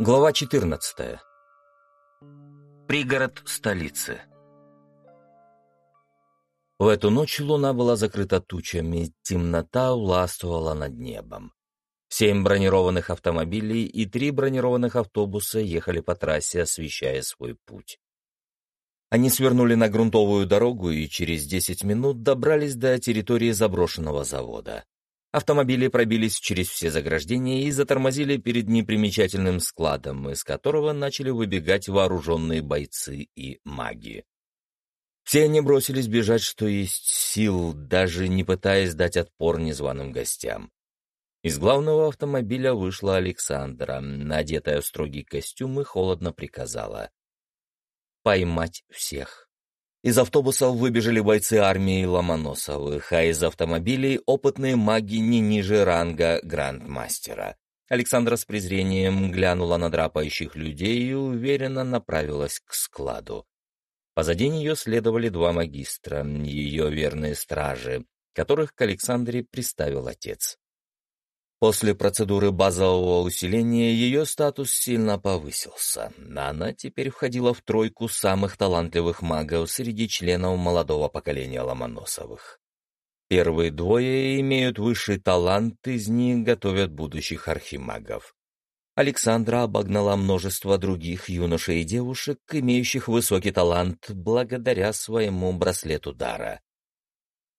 Глава 14. Пригород столицы. В эту ночь луна была закрыта тучами, темнота властвовала над небом. Семь бронированных автомобилей и три бронированных автобуса ехали по трассе, освещая свой путь. Они свернули на грунтовую дорогу и через десять минут добрались до территории заброшенного завода. Автомобили пробились через все заграждения и затормозили перед непримечательным складом, из которого начали выбегать вооруженные бойцы и маги. Все они бросились бежать, что есть сил, даже не пытаясь дать отпор незваным гостям. Из главного автомобиля вышла Александра, надетая в строгий костюм, и холодно приказала. «Поймать всех». Из автобусов выбежали бойцы армии Ломоносовых, а из автомобилей опытные маги не ниже ранга грандмастера. Александра с презрением глянула на драпающих людей и уверенно направилась к складу. Позади нее следовали два магистра, ее верные стражи, которых к Александре приставил отец. После процедуры базового усиления ее статус сильно повысился. Она теперь входила в тройку самых талантливых магов среди членов молодого поколения Ломоносовых. Первые двое имеют высший талант, из них готовят будущих архимагов. Александра обогнала множество других юношей и девушек, имеющих высокий талант благодаря своему браслету дара.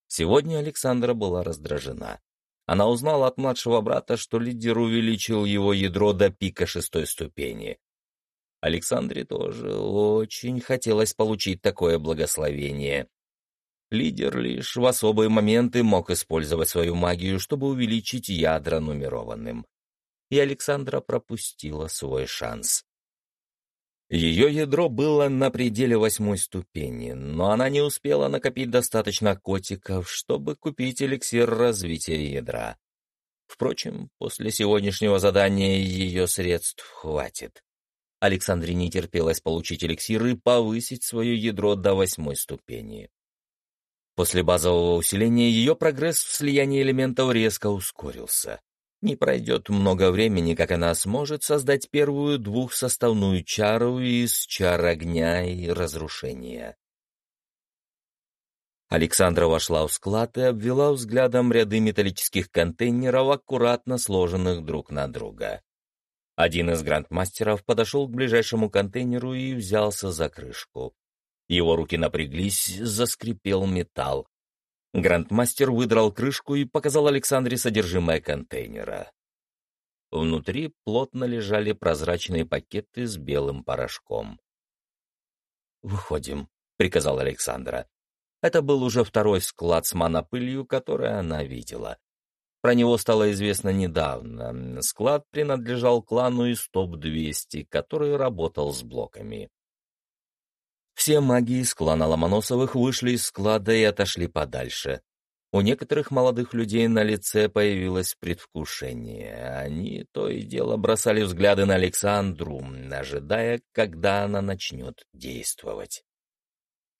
Сегодня Александра была раздражена. Она узнала от младшего брата, что лидер увеличил его ядро до пика шестой ступени. Александре тоже очень хотелось получить такое благословение. Лидер лишь в особые моменты мог использовать свою магию, чтобы увеличить ядра нумерованным. И Александра пропустила свой шанс. Ее ядро было на пределе восьмой ступени, но она не успела накопить достаточно котиков, чтобы купить эликсир развития ядра. Впрочем, после сегодняшнего задания ее средств хватит. Александре не терпелось получить эликсир и повысить свое ядро до восьмой ступени. После базового усиления ее прогресс в слиянии элементов резко ускорился. Не пройдет много времени, как она сможет создать первую двухсоставную чару из чар огня и разрушения. Александра вошла в склад и обвела взглядом ряды металлических контейнеров, аккуратно сложенных друг на друга. Один из грандмастеров подошел к ближайшему контейнеру и взялся за крышку. Его руки напряглись, заскрипел металл. Грандмастер выдрал крышку и показал Александре содержимое контейнера. Внутри плотно лежали прозрачные пакеты с белым порошком. «Выходим», — приказал Александра. Это был уже второй склад с монопылью, который она видела. Про него стало известно недавно. Склад принадлежал клану из ТОП-200, который работал с блоками. Все маги из клана Ломоносовых вышли из склада и отошли подальше. У некоторых молодых людей на лице появилось предвкушение. Они то и дело бросали взгляды на Александру, ожидая, когда она начнет действовать.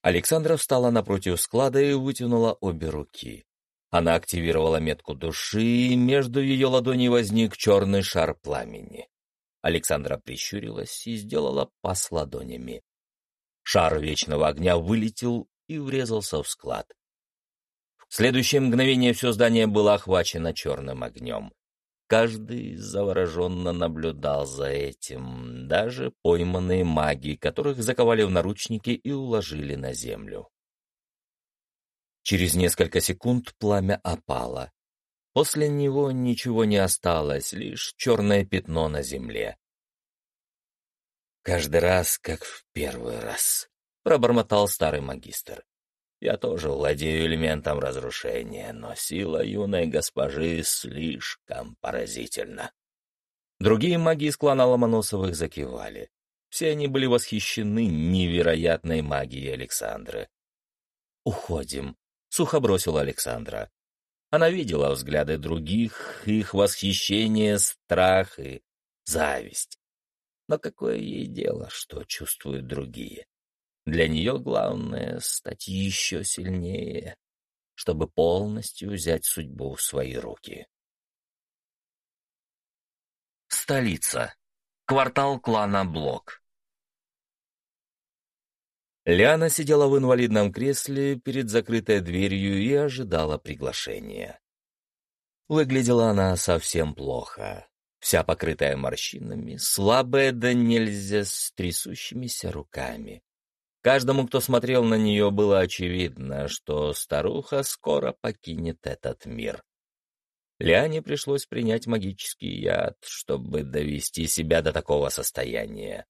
Александра встала напротив склада и вытянула обе руки. Она активировала метку души, и между ее ладоней возник черный шар пламени. Александра прищурилась и сделала пас ладонями. Шар вечного огня вылетел и врезался в склад. В следующее мгновение все здание было охвачено черным огнем. Каждый завороженно наблюдал за этим, даже пойманные маги, которых заковали в наручники и уложили на землю. Через несколько секунд пламя опало. После него ничего не осталось, лишь черное пятно на земле. Каждый раз, как в первый раз, пробормотал старый магистр. Я тоже владею элементом разрушения, но сила юной госпожи слишком поразительна. Другие маги из клана Ломоносовых закивали. Все они были восхищены невероятной магией Александры. «Уходим», — сухо бросила Александра. Она видела взгляды других, их восхищение, страх и зависть. Но какое ей дело, что чувствуют другие? Для нее главное — стать еще сильнее, чтобы полностью взять судьбу в свои руки. Столица. Квартал клана Блок. Лиана сидела в инвалидном кресле перед закрытой дверью и ожидала приглашения. Выглядела она совсем плохо, вся покрытая морщинами, слабая да нельзя с трясущимися руками. Каждому, кто смотрел на нее, было очевидно, что старуха скоро покинет этот мир. Лиане пришлось принять магический яд, чтобы довести себя до такого состояния.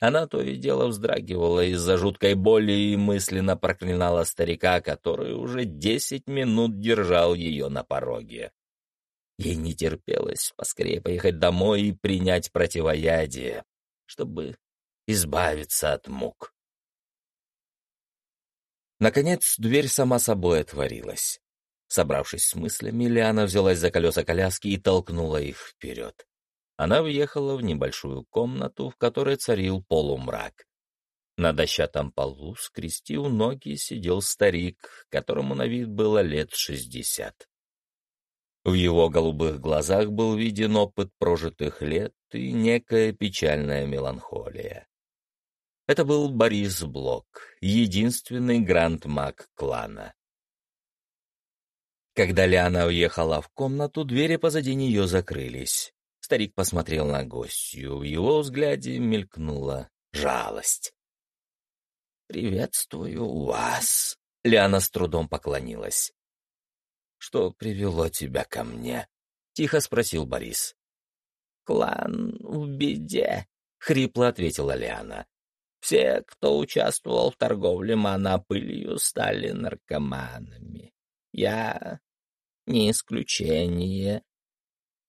Она то и дело вздрагивала из-за жуткой боли и мысленно проклинала старика, который уже десять минут держал ее на пороге. Ей не терпелось поскорее поехать домой и принять противоядие, чтобы избавиться от мук. Наконец, дверь сама собой отворилась. Собравшись с мыслями, Лиана взялась за колеса коляски и толкнула их вперед. Она въехала в небольшую комнату, в которой царил полумрак. На дощатом полу, скрестив ноги, сидел старик, которому на вид было лет шестьдесят. В его голубых глазах был виден опыт прожитых лет и некая печальная меланхолия. Это был Борис Блок, единственный гранд-маг клана. Когда Лиана уехала в комнату, двери позади нее закрылись. Старик посмотрел на гостью, в его взгляде мелькнула жалость. «Приветствую вас!» — Лиана с трудом поклонилась. «Что привело тебя ко мне?» — тихо спросил Борис. «Клан в беде», — хрипло ответила Лиана. «Все, кто участвовал в торговле монопылью, стали наркоманами. Я не исключение.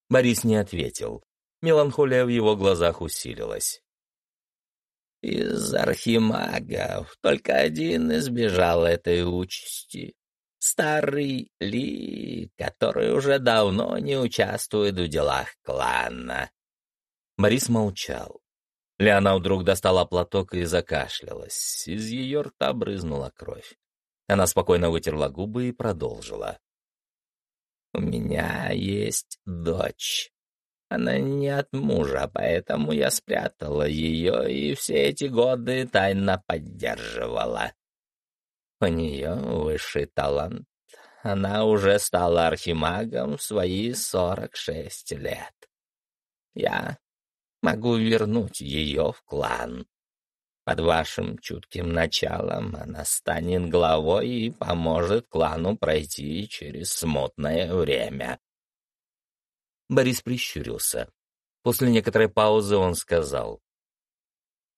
Борис не ответил. Меланхолия в его глазах усилилась. Из архимагов только один избежал этой участи. Старый Ли, который уже давно не участвует в делах клана. Борис молчал. Леона вдруг достала платок и закашлялась. Из ее рта брызнула кровь. Она спокойно вытерла губы и продолжила. «У меня есть дочь. Она не от мужа, поэтому я спрятала ее и все эти годы тайно поддерживала. У нее высший талант. Она уже стала архимагом в свои сорок шесть лет. Я могу вернуть ее в клан. Под вашим чутким началом она станет главой и поможет клану пройти через смутное время. Борис прищурился. После некоторой паузы он сказал.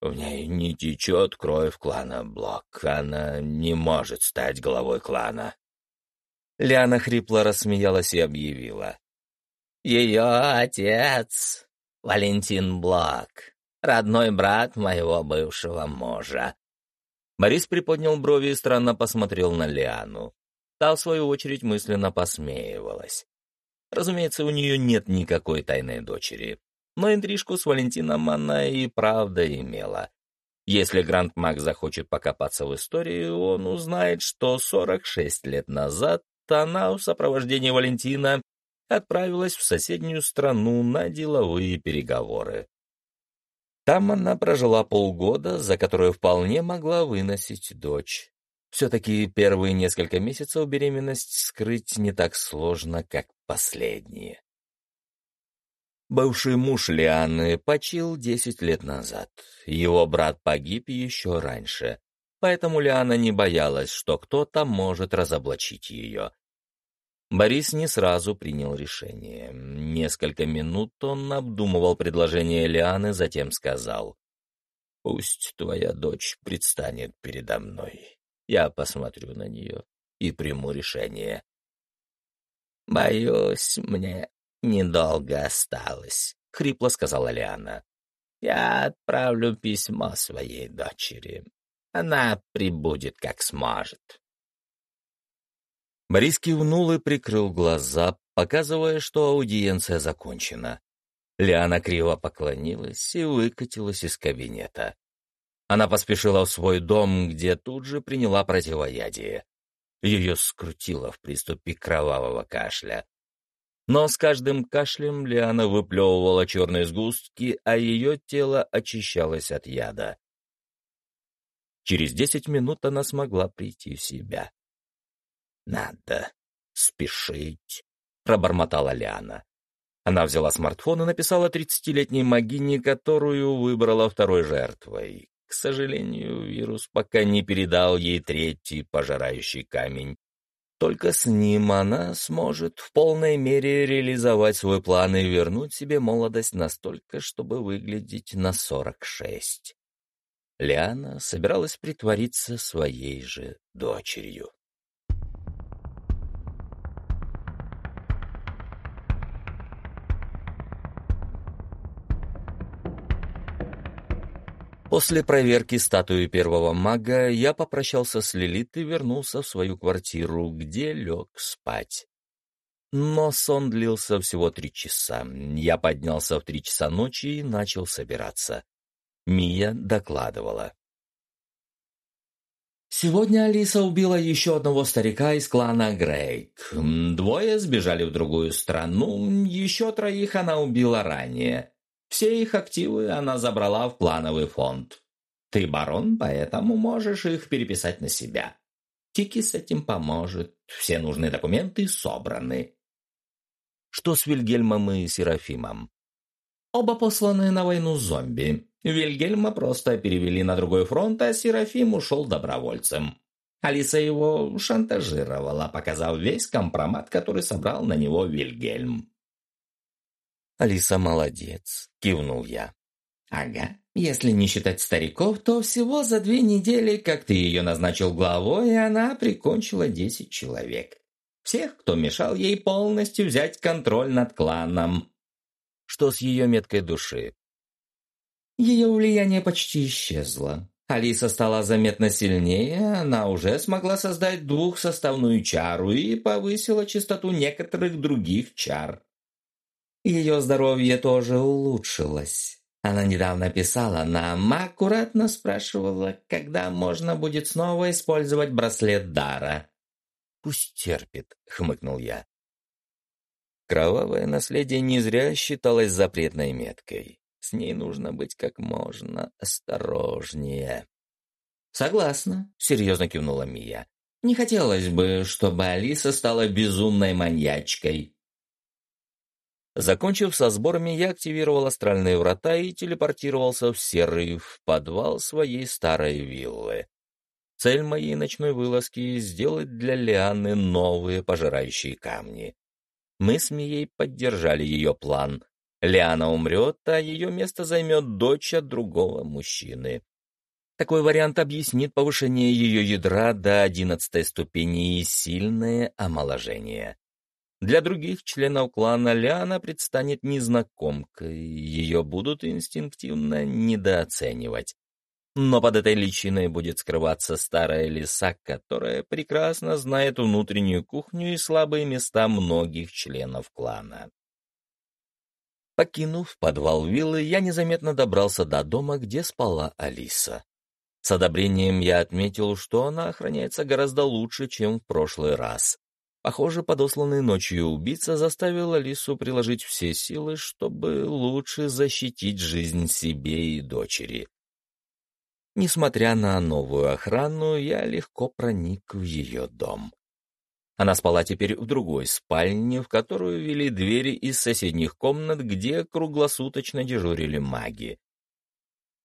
«В ней не течет кровь клана Блок. Она не может стать главой клана». Лиана хрипло рассмеялась и объявила. «Ее отец — Валентин Блок родной брат моего бывшего мужа». Борис приподнял брови и странно посмотрел на Лиану. Та, в свою очередь, мысленно посмеивалась. Разумеется, у нее нет никакой тайной дочери, но интрижку с Валентином она и правда имела. Если Гранд Мак захочет покопаться в истории, он узнает, что 46 лет назад она в сопровождении Валентина отправилась в соседнюю страну на деловые переговоры. Там она прожила полгода, за которые вполне могла выносить дочь. Все-таки первые несколько месяцев беременность скрыть не так сложно, как последние. Бывший муж Лианы почил десять лет назад. Его брат погиб еще раньше, поэтому Лиана не боялась, что кто-то может разоблачить ее. Борис не сразу принял решение. Несколько минут он обдумывал предложение Лианы, затем сказал. «Пусть твоя дочь предстанет передо мной. Я посмотрю на нее и приму решение». «Боюсь, мне недолго осталось», — хрипло сказала Лиана. «Я отправлю письмо своей дочери. Она прибудет, как сможет». Борис кивнул и прикрыл глаза, показывая, что аудиенция закончена. Лиана криво поклонилась и выкатилась из кабинета. Она поспешила в свой дом, где тут же приняла противоядие. Ее скрутило в приступе кровавого кашля. Но с каждым кашлем Лиана выплевывала черные сгустки, а ее тело очищалось от яда. Через десять минут она смогла прийти в себя. «Надо спешить», — пробормотала Лиана. Она взяла смартфон и написала тридцатилетней Магине, которую выбрала второй жертвой. К сожалению, вирус пока не передал ей третий пожирающий камень. Только с ним она сможет в полной мере реализовать свой план и вернуть себе молодость настолько, чтобы выглядеть на сорок шесть. Лиана собиралась притвориться своей же дочерью. После проверки статуи первого мага я попрощался с Лилит и вернулся в свою квартиру, где лег спать. Но сон длился всего три часа. Я поднялся в три часа ночи и начал собираться. Мия докладывала. Сегодня Алиса убила еще одного старика из клана Грейк. Двое сбежали в другую страну, еще троих она убила ранее. Все их активы она забрала в плановый фонд. Ты барон, поэтому можешь их переписать на себя. Тики с этим поможет. Все нужные документы собраны. Что с Вильгельмом и Серафимом? Оба посланы на войну с зомби. Вильгельма просто перевели на другой фронт, а Серафим ушел добровольцем. Алиса его шантажировала, показав весь компромат, который собрал на него Вильгельм. «Алиса молодец», — кивнул я. «Ага. Если не считать стариков, то всего за две недели, как ты ее назначил главой, она прикончила десять человек. Всех, кто мешал ей полностью взять контроль над кланом». «Что с ее меткой души?» Ее влияние почти исчезло. Алиса стала заметно сильнее, она уже смогла создать двухсоставную чару и повысила частоту некоторых других чар. Ее здоровье тоже улучшилось. Она недавно писала нам, аккуратно спрашивала, когда можно будет снова использовать браслет Дара. «Пусть терпит», — хмыкнул я. Кровавое наследие не зря считалось запретной меткой. С ней нужно быть как можно осторожнее. «Согласна», — серьезно кивнула Мия. «Не хотелось бы, чтобы Алиса стала безумной маньячкой. Закончив со сборами, я активировал астральные врата и телепортировался в серый, в подвал своей старой виллы. Цель моей ночной вылазки — сделать для Лианы новые пожирающие камни. Мы с Мией поддержали ее план. Лиана умрет, а ее место займет дочь от другого мужчины. Такой вариант объяснит повышение ее ядра до одиннадцатой ступени и сильное омоложение. Для других членов клана Ляна предстанет незнакомкой, ее будут инстинктивно недооценивать. Но под этой личиной будет скрываться старая лиса, которая прекрасно знает внутреннюю кухню и слабые места многих членов клана. Покинув подвал виллы, я незаметно добрался до дома, где спала Алиса. С одобрением я отметил, что она охраняется гораздо лучше, чем в прошлый раз. Похоже, подосланный ночью убийца заставил Алису приложить все силы, чтобы лучше защитить жизнь себе и дочери. Несмотря на новую охрану, я легко проник в ее дом. Она спала теперь в другой спальне, в которую вели двери из соседних комнат, где круглосуточно дежурили маги.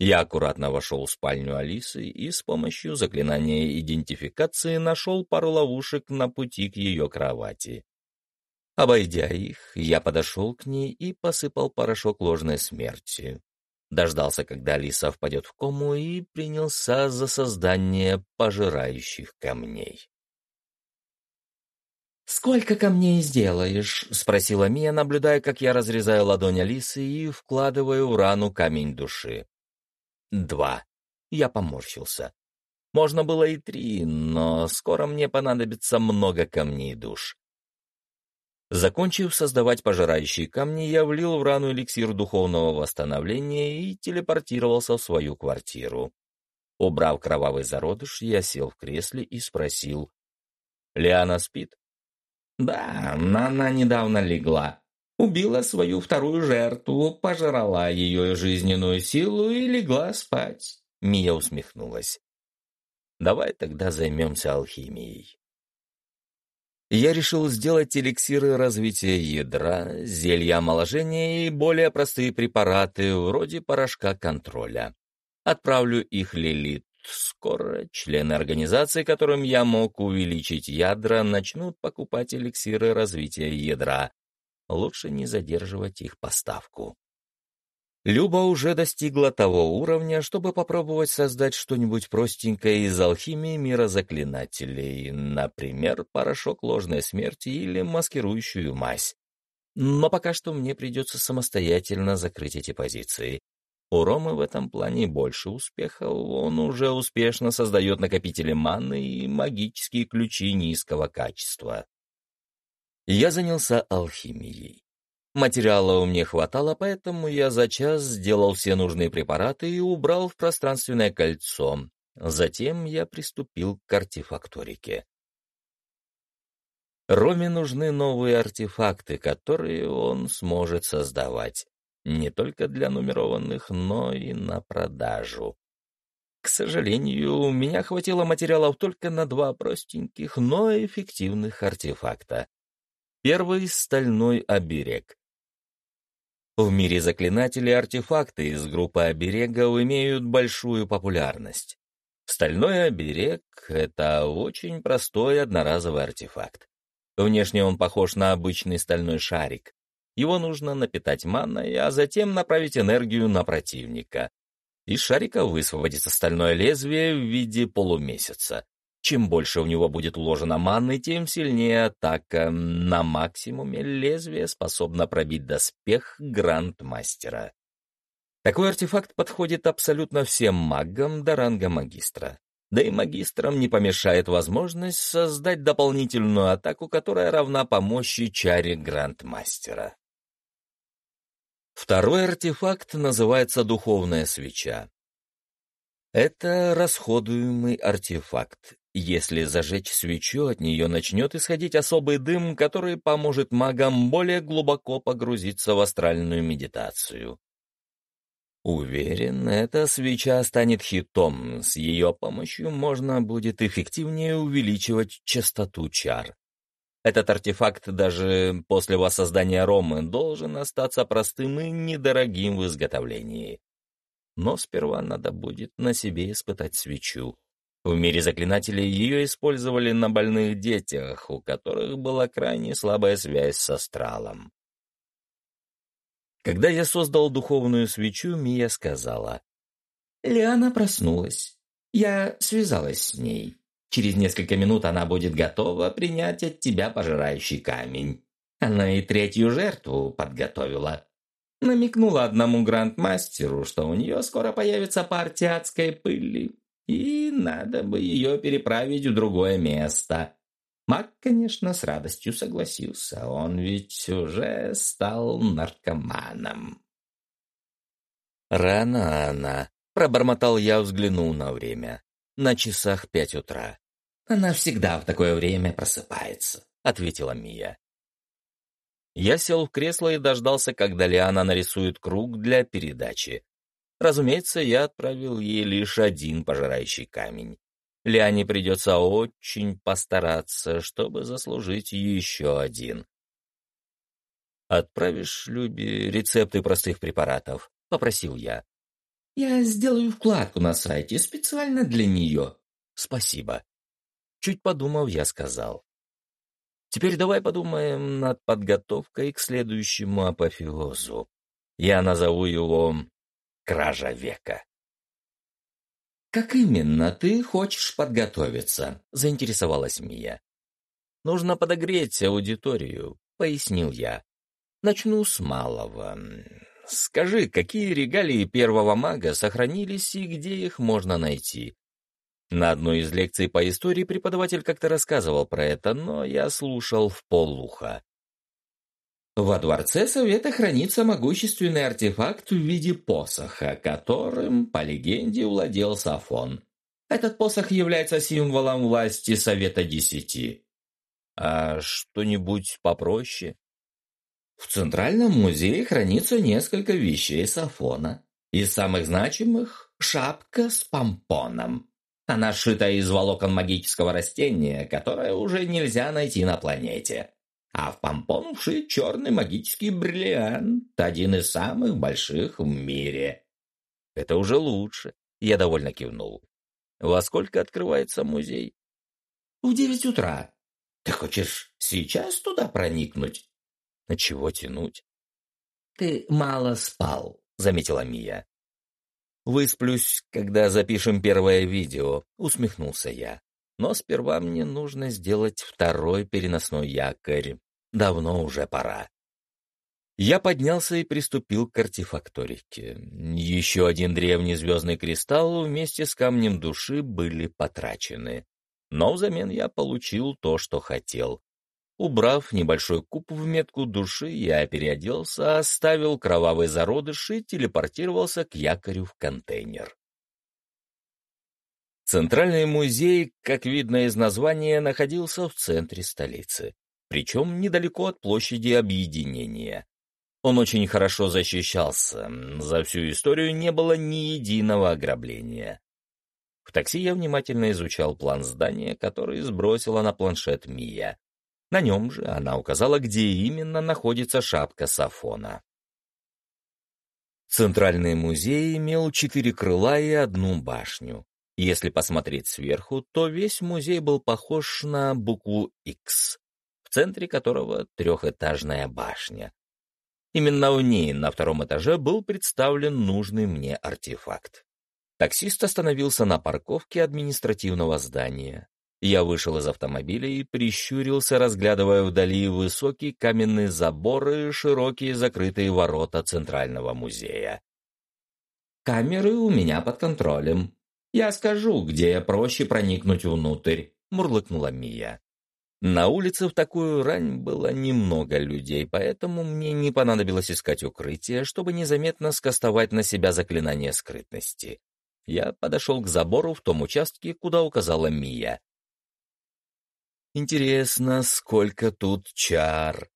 Я аккуратно вошел в спальню Алисы и с помощью заклинания идентификации нашел пару ловушек на пути к ее кровати. Обойдя их, я подошел к ней и посыпал порошок ложной смерти. Дождался, когда Алиса впадет в кому, и принялся за создание пожирающих камней. «Сколько камней сделаешь?» — спросила Мия, наблюдая, как я разрезаю ладонь Алисы и вкладываю в рану камень души. Два. Я поморщился. Можно было и три, но скоро мне понадобится много камней душ. Закончив создавать пожирающие камни, я влил в рану эликсир духовного восстановления и телепортировался в свою квартиру. Убрав кровавый зародыш, я сел в кресле и спросил. «Лиана спит?» Да, она недавно легла. Убила свою вторую жертву, пожрала ее жизненную силу и легла спать. Мия усмехнулась. Давай тогда займемся алхимией. Я решил сделать эликсиры развития ядра, зелья омоложения и более простые препараты, вроде порошка контроля. Отправлю их Лилит. Скоро члены организации, которым я мог увеличить ядра, начнут покупать эликсиры развития ядра. Лучше не задерживать их поставку. Люба уже достигла того уровня, чтобы попробовать создать что-нибудь простенькое из алхимии мира заклинателей, например, порошок ложной смерти или маскирующую мазь. Но пока что мне придется самостоятельно закрыть эти позиции. У Ромы в этом плане больше успехов, он уже успешно создает накопители маны и магические ключи низкого качества. Я занялся алхимией. Материала у меня хватало, поэтому я за час сделал все нужные препараты и убрал в пространственное кольцо. Затем я приступил к артефакторике. Роме нужны новые артефакты, которые он сможет создавать. Не только для нумерованных, но и на продажу. К сожалению, у меня хватило материалов только на два простеньких, но эффективных артефакта. Первый — стальной оберег. В мире заклинателей артефакты из группы оберегов имеют большую популярность. Стальной оберег — это очень простой одноразовый артефакт. Внешне он похож на обычный стальной шарик. Его нужно напитать манной, а затем направить энергию на противника. Из шарика высвободится стальное лезвие в виде полумесяца. Чем больше в него будет уложено маны, тем сильнее атака. На максимуме лезвие способно пробить доспех Грандмастера. Такой артефакт подходит абсолютно всем магам до ранга магистра. Да и магистрам не помешает возможность создать дополнительную атаку, которая равна по мощи чаре Грандмастера. Второй артефакт называется «Духовная свеча». Это расходуемый артефакт. Если зажечь свечу, от нее начнет исходить особый дым, который поможет магам более глубоко погрузиться в астральную медитацию. Уверен, эта свеча станет хитом, с ее помощью можно будет эффективнее увеличивать частоту чар. Этот артефакт даже после воссоздания Ромы должен остаться простым и недорогим в изготовлении. Но сперва надо будет на себе испытать свечу. В мире заклинателей ее использовали на больных детях, у которых была крайне слабая связь с астралом. Когда я создал духовную свечу, Мия сказала. «Лиана проснулась. Я связалась с ней. Через несколько минут она будет готова принять от тебя пожирающий камень. Она и третью жертву подготовила. Намекнула одному грандмастеру, что у нее скоро появится партия адской пыли и надо бы ее переправить в другое место. Мак, конечно, с радостью согласился, он ведь уже стал наркоманом. «Рано она», — пробормотал я, взглянул на время. «На часах пять утра». «Она всегда в такое время просыпается», — ответила Мия. Я сел в кресло и дождался, когда Лиана нарисует круг для передачи. Разумеется, я отправил ей лишь один пожирающий камень. Ляне придется очень постараться, чтобы заслужить еще один. «Отправишь Любе рецепты простых препаратов?» — попросил я. «Я сделаю вкладку на сайте специально для нее». «Спасибо». Чуть подумав, я сказал. «Теперь давай подумаем над подготовкой к следующему апофеозу. Я назову его кража века. «Как именно ты хочешь подготовиться?» — заинтересовалась Мия. «Нужно подогреть аудиторию», — пояснил я. «Начну с малого. Скажи, какие регалии первого мага сохранились и где их можно найти?» На одной из лекций по истории преподаватель как-то рассказывал про это, но я слушал в полуха. Во дворце совета хранится могущественный артефакт в виде посоха, которым, по легенде, владел Сафон. Этот посох является символом власти Совета Десяти. А что-нибудь попроще? В Центральном музее хранится несколько вещей Сафона. Из самых значимых — шапка с помпоном. Она сшита из волокон магического растения, которое уже нельзя найти на планете. А в помпон вшит черный магический бриллиант, один из самых больших в мире. Это уже лучше. Я довольно кивнул. Во сколько открывается музей? В девять утра. Ты хочешь сейчас туда проникнуть? На чего тянуть? Ты мало спал, заметила Мия. Высплюсь, когда запишем первое видео, усмехнулся я. Но сперва мне нужно сделать второй переносной якорь. Давно уже пора. Я поднялся и приступил к артефакторике. Еще один древний звездный кристалл вместе с камнем души были потрачены. Но взамен я получил то, что хотел. Убрав небольшой куб в метку души, я переоделся, оставил кровавый зародыш и телепортировался к якорю в контейнер. Центральный музей, как видно из названия, находился в центре столицы, причем недалеко от площади объединения. Он очень хорошо защищался. За всю историю не было ни единого ограбления. В такси я внимательно изучал план здания, который сбросила на планшет Мия. На нем же она указала, где именно находится шапка Сафона. Центральный музей имел четыре крыла и одну башню. Если посмотреть сверху, то весь музей был похож на букву X, в центре которого трехэтажная башня. Именно в ней на втором этаже был представлен нужный мне артефакт. Таксист остановился на парковке административного здания. Я вышел из автомобиля и прищурился, разглядывая вдали высокий каменный забор и широкие закрытые ворота Центрального музея. «Камеры у меня под контролем. Я скажу, где проще проникнуть внутрь», — мурлыкнула Мия. На улице в такую рань было немного людей, поэтому мне не понадобилось искать укрытие, чтобы незаметно скостовать на себя заклинание скрытности. Я подошел к забору в том участке, куда указала Мия. Интересно, сколько тут чар?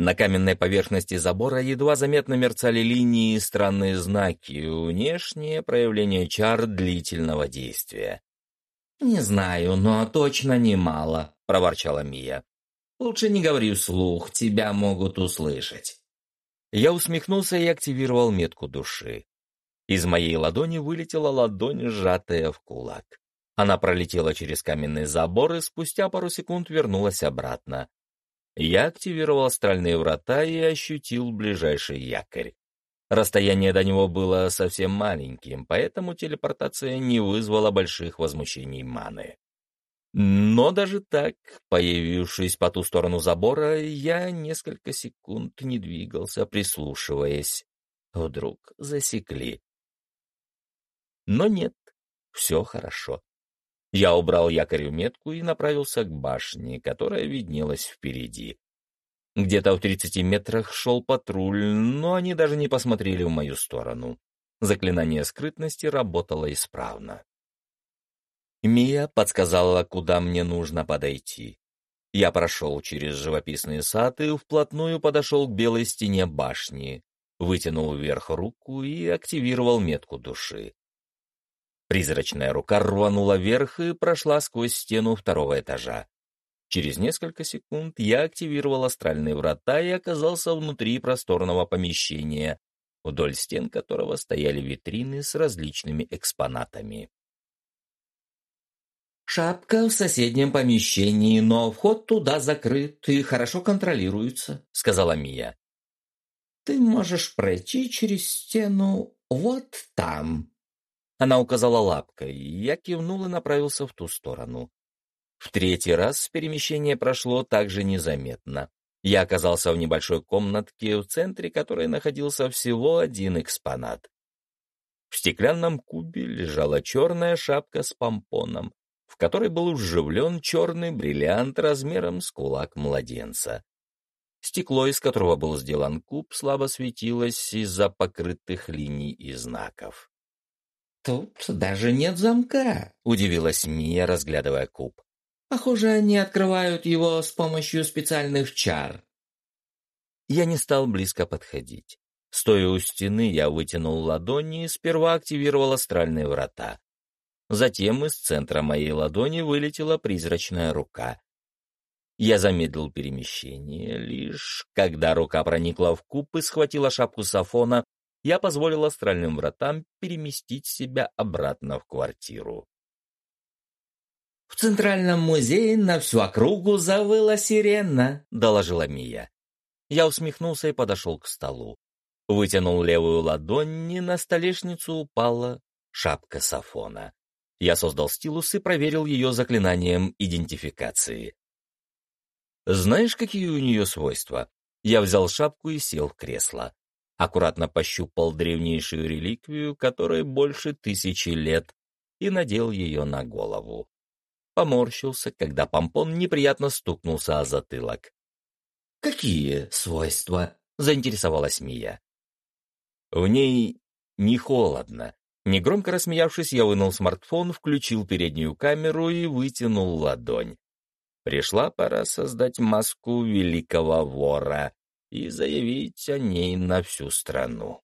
На каменной поверхности забора едва заметно мерцали линии и странные знаки, внешнее проявление чар длительного действия. «Не знаю, но точно немало», — проворчала Мия. «Лучше не говори вслух, тебя могут услышать». Я усмехнулся и активировал метку души. Из моей ладони вылетела ладонь, сжатая в кулак. Она пролетела через каменный забор и спустя пару секунд вернулась обратно. Я активировал астральные врата и ощутил ближайший якорь. Расстояние до него было совсем маленьким, поэтому телепортация не вызвала больших возмущений маны. Но даже так, появившись по ту сторону забора, я несколько секунд не двигался, прислушиваясь. Вдруг засекли. Но нет, все хорошо. Я убрал якорь в метку и направился к башне, которая виднелась впереди. Где-то в 30 метрах шел патруль, но они даже не посмотрели в мою сторону. Заклинание скрытности работало исправно. Мия подсказала, куда мне нужно подойти. Я прошел через живописный сад и вплотную подошел к белой стене башни, вытянул вверх руку и активировал метку души. Призрачная рука рванула вверх и прошла сквозь стену второго этажа. Через несколько секунд я активировал астральные врата и оказался внутри просторного помещения, вдоль стен которого стояли витрины с различными экспонатами. «Шапка в соседнем помещении, но вход туда закрыт и хорошо контролируется», — сказала Мия. «Ты можешь пройти через стену вот там». Она указала лапкой, я кивнул и направился в ту сторону. В третий раз перемещение прошло также незаметно. Я оказался в небольшой комнатке, в центре которой находился всего один экспонат. В стеклянном кубе лежала черная шапка с помпоном, в которой был вживлен черный бриллиант размером с кулак младенца. Стекло, из которого был сделан куб, слабо светилось из-за покрытых линий и знаков. «Тут даже нет замка», — удивилась Мия, разглядывая куб. Похоже, они открывают его с помощью специальных чар. Я не стал близко подходить. Стоя у стены, я вытянул ладони и сперва активировал астральные врата. Затем из центра моей ладони вылетела призрачная рука. Я замедлил перемещение. Лишь когда рука проникла в куб и схватила шапку Сафона, я позволил астральным вратам переместить себя обратно в квартиру. «В Центральном музее на всю округу завыла сирена», — доложила Мия. Я усмехнулся и подошел к столу. Вытянул левую ладонь, и на столешницу упала шапка Сафона. Я создал стилус и проверил ее заклинанием идентификации. Знаешь, какие у нее свойства? Я взял шапку и сел в кресло. Аккуратно пощупал древнейшую реликвию, которой больше тысячи лет, и надел ее на голову поморщился, когда помпон неприятно стукнулся о затылок. «Какие свойства?» — заинтересовалась Мия. «В ней не холодно». Негромко рассмеявшись, я вынул смартфон, включил переднюю камеру и вытянул ладонь. Пришла пора создать маску великого вора и заявить о ней на всю страну.